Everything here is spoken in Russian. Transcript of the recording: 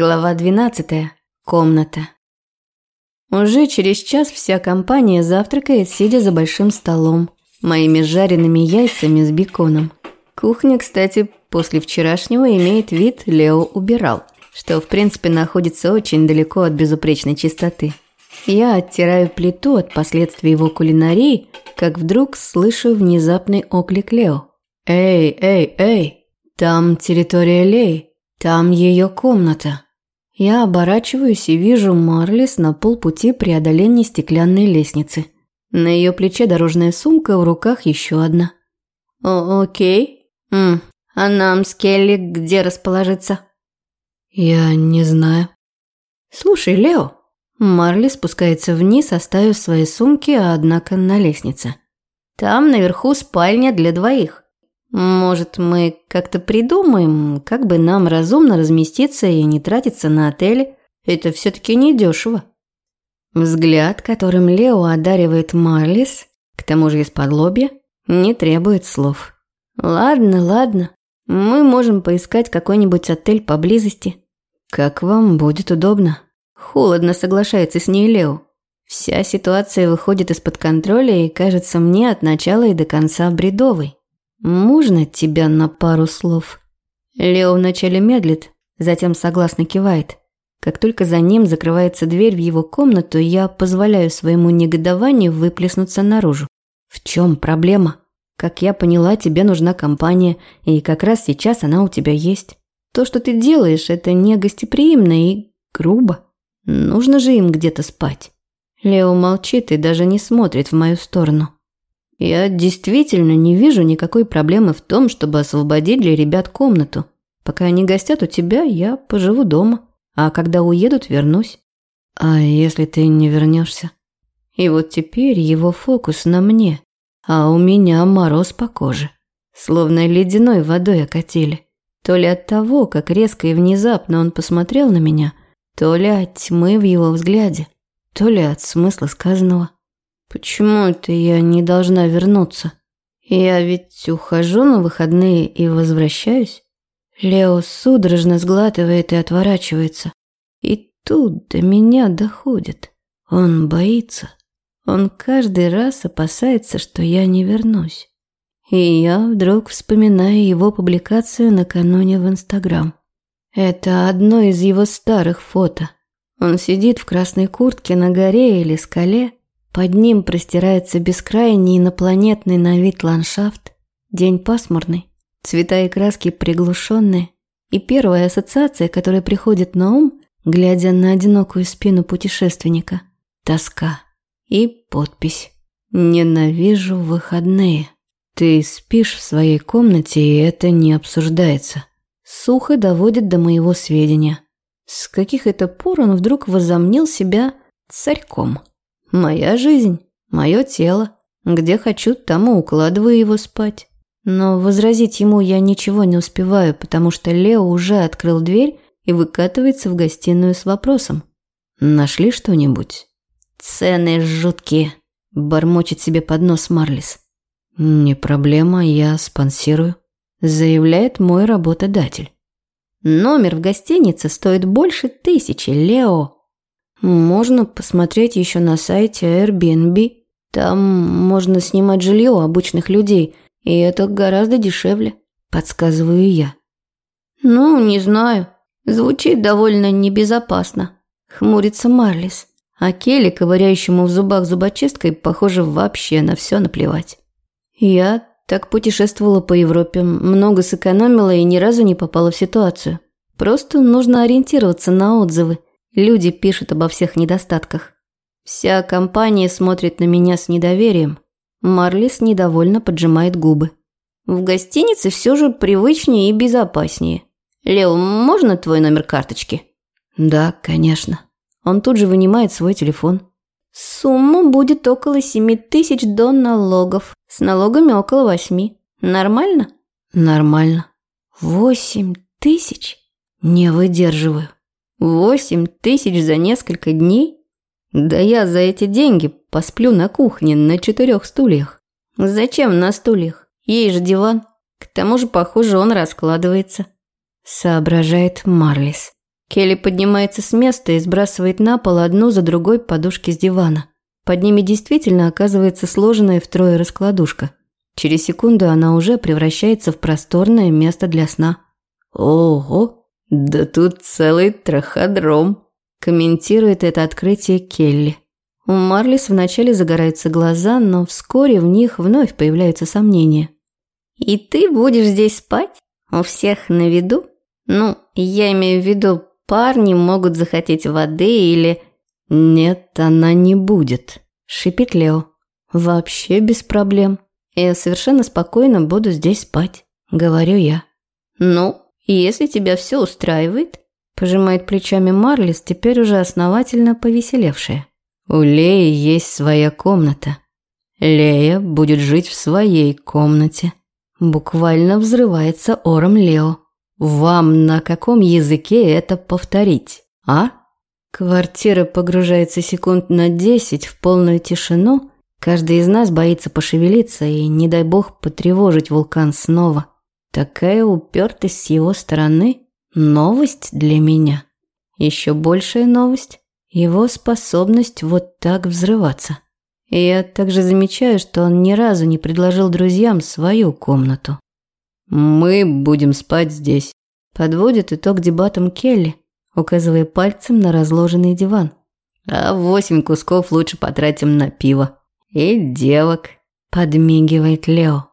Глава 12. Комната. Уже через час вся компания завтракает, сидя за большим столом, моими жареными яйцами с беконом. Кухня, кстати, после вчерашнего имеет вид Лео убирал, что в принципе находится очень далеко от безупречной чистоты. Я оттираю плиту от последствий его кулинарии, как вдруг слышу внезапный оклик Лео. «Эй, эй, эй, там территория Леи, там ее комната». Я оборачиваюсь и вижу Марлис на полпути преодоления стеклянной лестницы. На ее плече дорожная сумка, в руках еще одна. О «Окей. М, а нам с Келли где расположиться?» «Я не знаю». «Слушай, Лео». Марли спускается вниз, оставив свои сумки, однако на лестнице. «Там наверху спальня для двоих. Может, мы как-то придумаем, как бы нам разумно разместиться и не тратиться на отели? Это все-таки недешево. Взгляд, которым Лео одаривает Марлис, к тому же из-под лобья, не требует слов. Ладно, ладно, мы можем поискать какой-нибудь отель поблизости. Как вам будет удобно. Холодно соглашается с ней Лео. Вся ситуация выходит из-под контроля и кажется мне от начала и до конца бредовой. «Можно тебя на пару слов?» Лео вначале медлит, затем согласно кивает. Как только за ним закрывается дверь в его комнату, я позволяю своему негодованию выплеснуться наружу. «В чем проблема? Как я поняла, тебе нужна компания, и как раз сейчас она у тебя есть. То, что ты делаешь, это не гостеприимно и грубо. Нужно же им где-то спать». Лео молчит и даже не смотрит в мою сторону. Я действительно не вижу никакой проблемы в том, чтобы освободить для ребят комнату. Пока они гостят у тебя, я поживу дома. А когда уедут, вернусь. А если ты не вернешься? И вот теперь его фокус на мне, а у меня мороз по коже. Словно ледяной водой окатили. То ли от того, как резко и внезапно он посмотрел на меня, то ли от тьмы в его взгляде, то ли от смысла сказанного. Почему это я не должна вернуться? Я ведь ухожу на выходные и возвращаюсь. Лео судорожно сглатывает и отворачивается. И тут до меня доходит. Он боится. Он каждый раз опасается, что я не вернусь. И я вдруг вспоминаю его публикацию накануне в Инстаграм. Это одно из его старых фото. Он сидит в красной куртке на горе или скале, под ним простирается бескрайний инопланетный на вид ландшафт. День пасмурный, цвета и краски приглушенные. И первая ассоциация, которая приходит на ум, глядя на одинокую спину путешественника – тоска. И подпись «Ненавижу выходные». Ты спишь в своей комнате, и это не обсуждается. Сухо доводит до моего сведения. С каких это пор он вдруг возомнил себя царьком? Моя жизнь, мое тело. Где хочу, там и укладываю его спать. Но возразить ему я ничего не успеваю, потому что Лео уже открыл дверь и выкатывается в гостиную с вопросом. «Нашли что-нибудь?» «Цены жуткие», – бормочет себе под нос Марлис. «Не проблема, я спонсирую», – заявляет мой работодатель. «Номер в гостинице стоит больше тысячи, Лео», можно посмотреть еще на сайте Airbnb. Там можно снимать жилье у обычных людей, и это гораздо дешевле, подсказываю я. Ну, не знаю. Звучит довольно небезопасно. Хмурится Марлис. А Келли, ковыряющему в зубах зубочисткой, похоже, вообще на все наплевать. Я так путешествовала по Европе, много сэкономила и ни разу не попала в ситуацию. Просто нужно ориентироваться на отзывы – Люди пишут обо всех недостатках. Вся компания смотрит на меня с недоверием. Марлис недовольно поджимает губы. В гостинице все же привычнее и безопаснее. Лео, можно твой номер карточки? Да, конечно. Он тут же вынимает свой телефон. Сумма будет около семи тысяч до налогов. С налогами около восьми. Нормально? Нормально. Восемь тысяч? Не выдерживаю. Восемь тысяч за несколько дней? Да я за эти деньги посплю на кухне на четырех стульях. Зачем на стульях? Ей же диван. К тому же, похоже, он раскладывается. Соображает Марлис. Келли поднимается с места и сбрасывает на пол одну за другой подушки с дивана. Под ними действительно оказывается сложенная втрое раскладушка. Через секунду она уже превращается в просторное место для сна. «Ого, да тут целый траходром», – комментирует это открытие Келли. У Марлис вначале загораются глаза, но вскоре в них вновь появляются сомнения. «И ты будешь здесь спать? У всех на виду? Ну, я имею в виду, парни могут захотеть воды или...» «Нет, она не будет», – шипит Лео. «Вообще без проблем. Я совершенно спокойно буду здесь спать», – говорю я. «Ну, если тебя все устраивает», – пожимает плечами Марлис, теперь уже основательно повеселевшая. У Леи есть своя комната. Лея будет жить в своей комнате. Буквально взрывается ором Лео. Вам на каком языке это повторить, а? Квартира погружается секунд на десять в полную тишину. Каждый из нас боится пошевелиться и, не дай бог, потревожить вулкан снова. Такая упертость с его стороны – новость для меня. Еще большая новость его способность вот так взрываться. И я также замечаю, что он ни разу не предложил друзьям свою комнату. «Мы будем спать здесь», – подводит итог дебатам Келли, указывая пальцем на разложенный диван. «А восемь кусков лучше потратим на пиво. И девок», – подмигивает Лео.